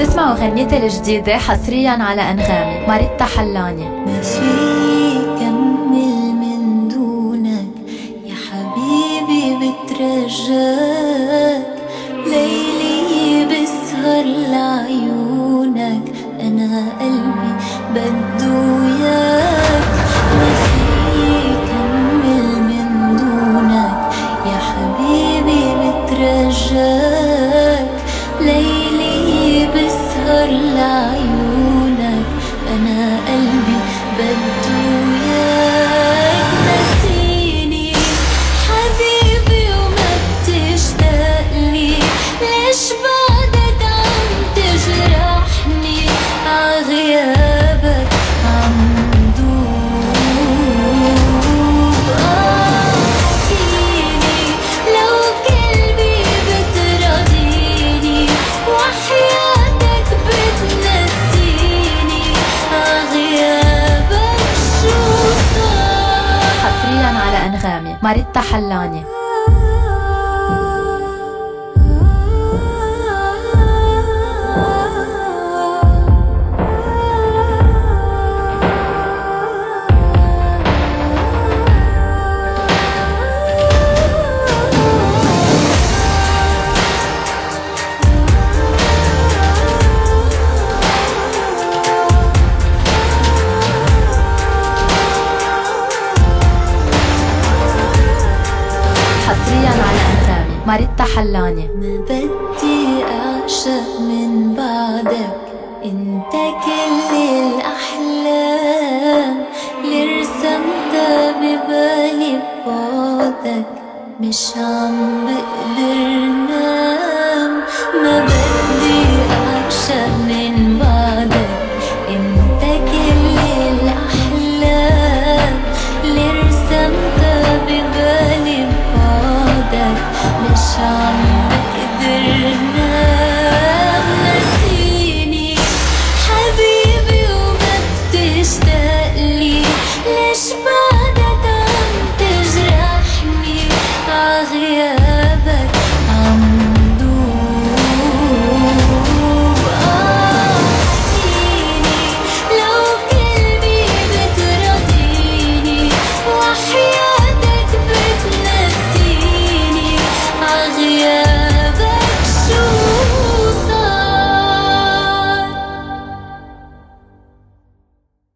اسمعوا غنيتي الجديدة حصريا على أنغامي ماريتا حلاني. ما في كمل من دونك يا حبيبي بترجاك. ليلي بسهر لعيونك أنا قلبي بده وياك ما في كمل من دونك يا حبيبي بترجاك. أنغامي. ماريتا حلاني ماريتا حلاني ما بدي أعشق من بعدك. أنت كل الأحلام. اللي رسمتها ببالي ببعدك مش عم بقدر